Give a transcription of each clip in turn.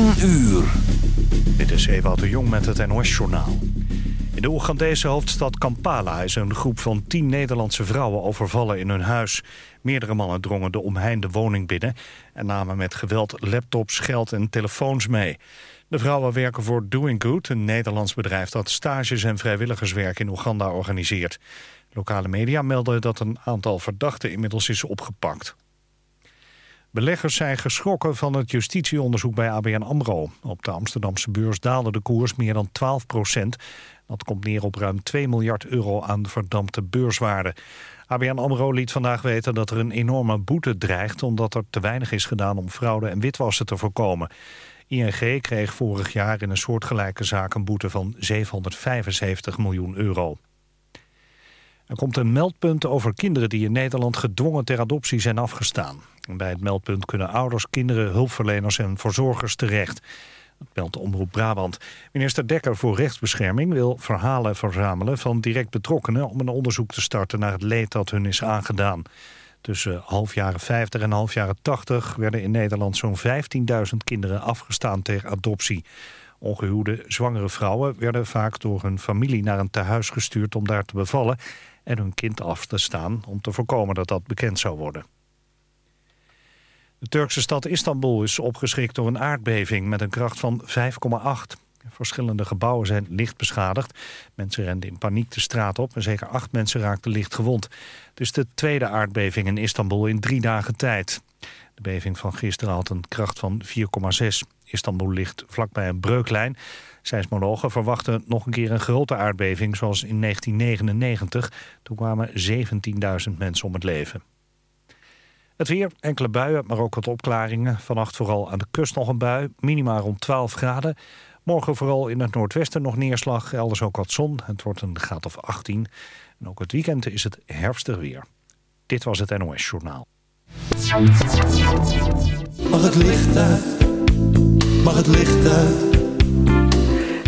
10 uur. Dit is Ewout de Jong met het NOS-journaal. In de Oegandese hoofdstad Kampala is een groep van tien Nederlandse vrouwen overvallen in hun huis. Meerdere mannen drongen de omheinde woning binnen... en namen met geweld laptops, geld en telefoons mee. De vrouwen werken voor Doing Good, een Nederlands bedrijf... dat stages en vrijwilligerswerk in Oeganda organiseert. Lokale media melden dat een aantal verdachten inmiddels is opgepakt. Beleggers zijn geschrokken van het justitieonderzoek bij ABN AMRO. Op de Amsterdamse beurs daalde de koers meer dan 12 procent. Dat komt neer op ruim 2 miljard euro aan verdampte beurswaarde. ABN AMRO liet vandaag weten dat er een enorme boete dreigt... omdat er te weinig is gedaan om fraude en witwassen te voorkomen. ING kreeg vorig jaar in een soortgelijke zaak een boete van 775 miljoen euro. Er komt een meldpunt over kinderen die in Nederland gedwongen ter adoptie zijn afgestaan. Bij het meldpunt kunnen ouders, kinderen, hulpverleners en verzorgers terecht. Dat meldt Omroep Brabant. Minister Dekker voor Rechtsbescherming wil verhalen verzamelen van direct betrokkenen... om een onderzoek te starten naar het leed dat hun is aangedaan. Tussen half jaren 50 en half jaren 80 werden in Nederland zo'n 15.000 kinderen afgestaan ter adoptie. Ongehuwde zwangere vrouwen werden vaak door hun familie naar een tehuis gestuurd om daar te bevallen en hun kind af te staan om te voorkomen dat dat bekend zou worden. De Turkse stad Istanbul is opgeschrikt door een aardbeving met een kracht van 5,8. Verschillende gebouwen zijn licht beschadigd. Mensen renden in paniek de straat op en zeker acht mensen raakten licht gewond. Het is de tweede aardbeving in Istanbul in drie dagen tijd. De beving van gisteren had een kracht van 4,6. Istanbul ligt vlakbij een breuklijn. Seismologen verwachten nog een keer een grote aardbeving zoals in 1999. Toen kwamen 17.000 mensen om het leven. Het weer, enkele buien, maar ook wat opklaringen. Vannacht vooral aan de kust nog een bui, minima rond 12 graden. Morgen vooral in het noordwesten nog neerslag, elders ook wat zon. Het wordt een graad of 18. En ook het weekend is het herfstig weer. Dit was het NOS Journaal. Mag het licht uit? Mag het licht uit?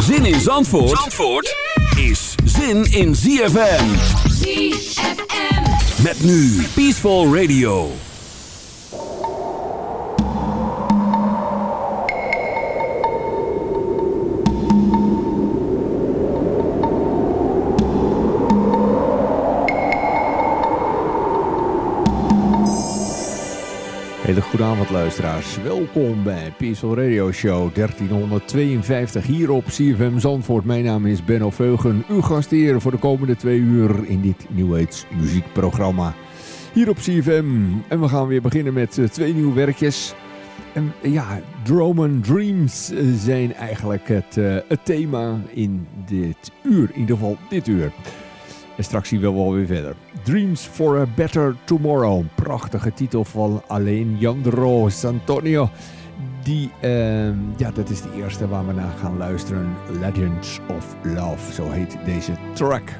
Zin in Zandvoort, Zandvoort is zin in ZFM. ZFM. Met nu Peaceful Radio. Hele goede avond luisteraars. Welkom bij Peaceful Radio Show 1352 hier op CFM Zandvoort. Mijn naam is Benno Veugen, uw gastheer voor de komende twee uur in dit New Age muziekprogramma. Hier op CFM. En we gaan weer beginnen met twee nieuwe werkjes. En ja, Dromen Dreams zijn eigenlijk het, het thema in dit uur, in ieder geval dit uur. En straks zien we wel weer verder. Dreams for a Better Tomorrow. Prachtige titel van alleen Jandro Santonio. Die, uh, ja, dat is de eerste waar we naar gaan luisteren. Legends of Love, zo heet deze track.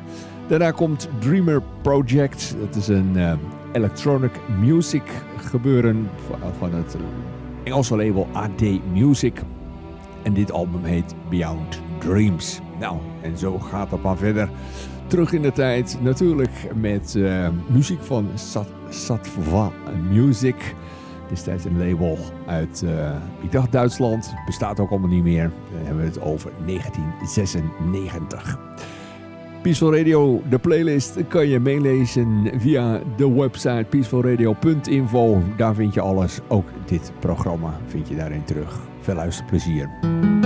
Daarna komt Dreamer Project. Dat is een uh, electronic music gebeuren van het Engelse label AD Music. En dit album heet Beyond Dreams. Nou, en zo gaat het maar verder. Terug in de tijd, natuurlijk met uh, muziek van Sat Satva Music. Destijds een label uit, uh, ik dacht Duitsland, bestaat ook allemaal niet meer. Dan hebben we het over 1996. Peaceful Radio, de playlist, kan je meelezen via de website peacefulradio.info. Daar vind je alles, ook dit programma vind je daarin terug. Veel luisterplezier.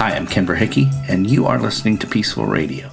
I am Ken Verhickey, and you are listening to Peaceful Radio.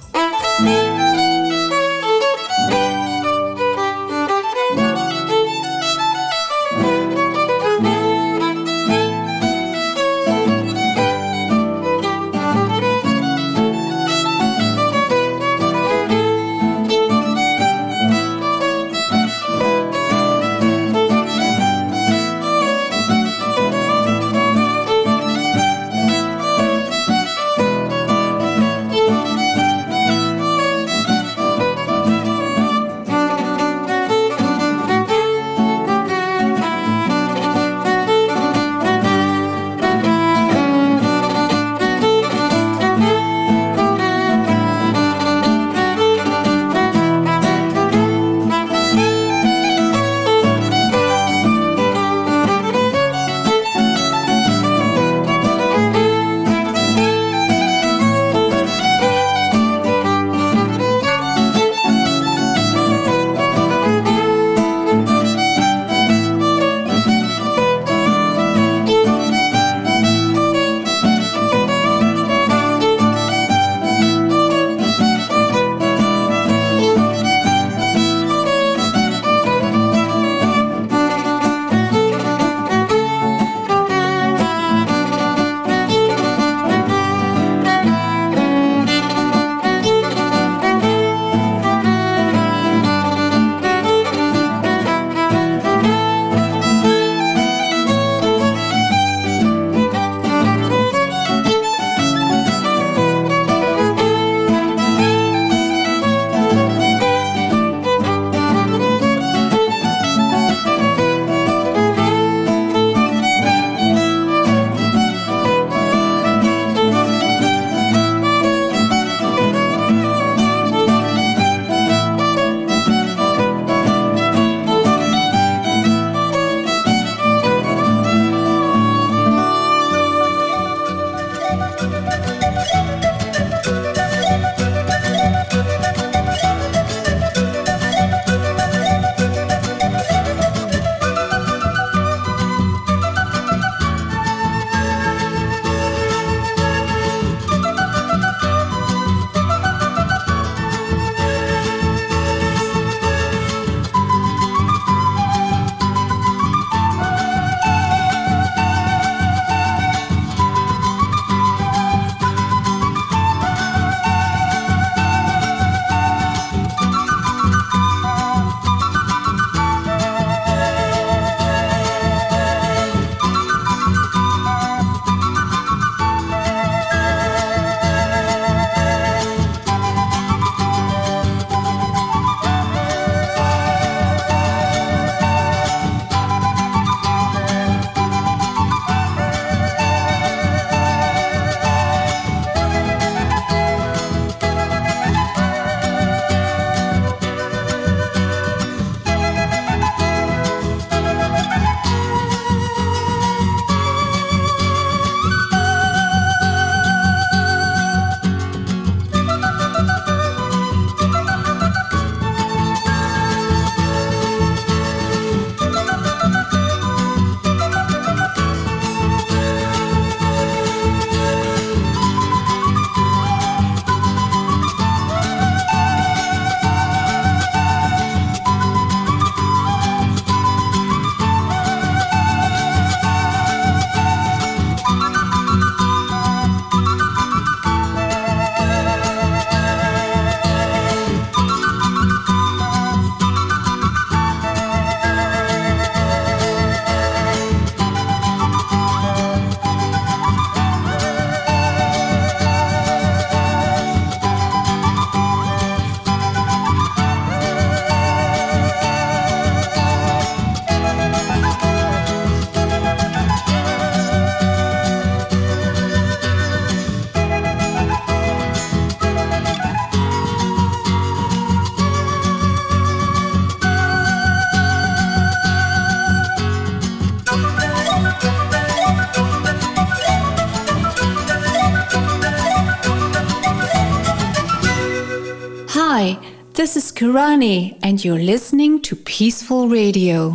Kirani, and you're listening to Peaceful Radio.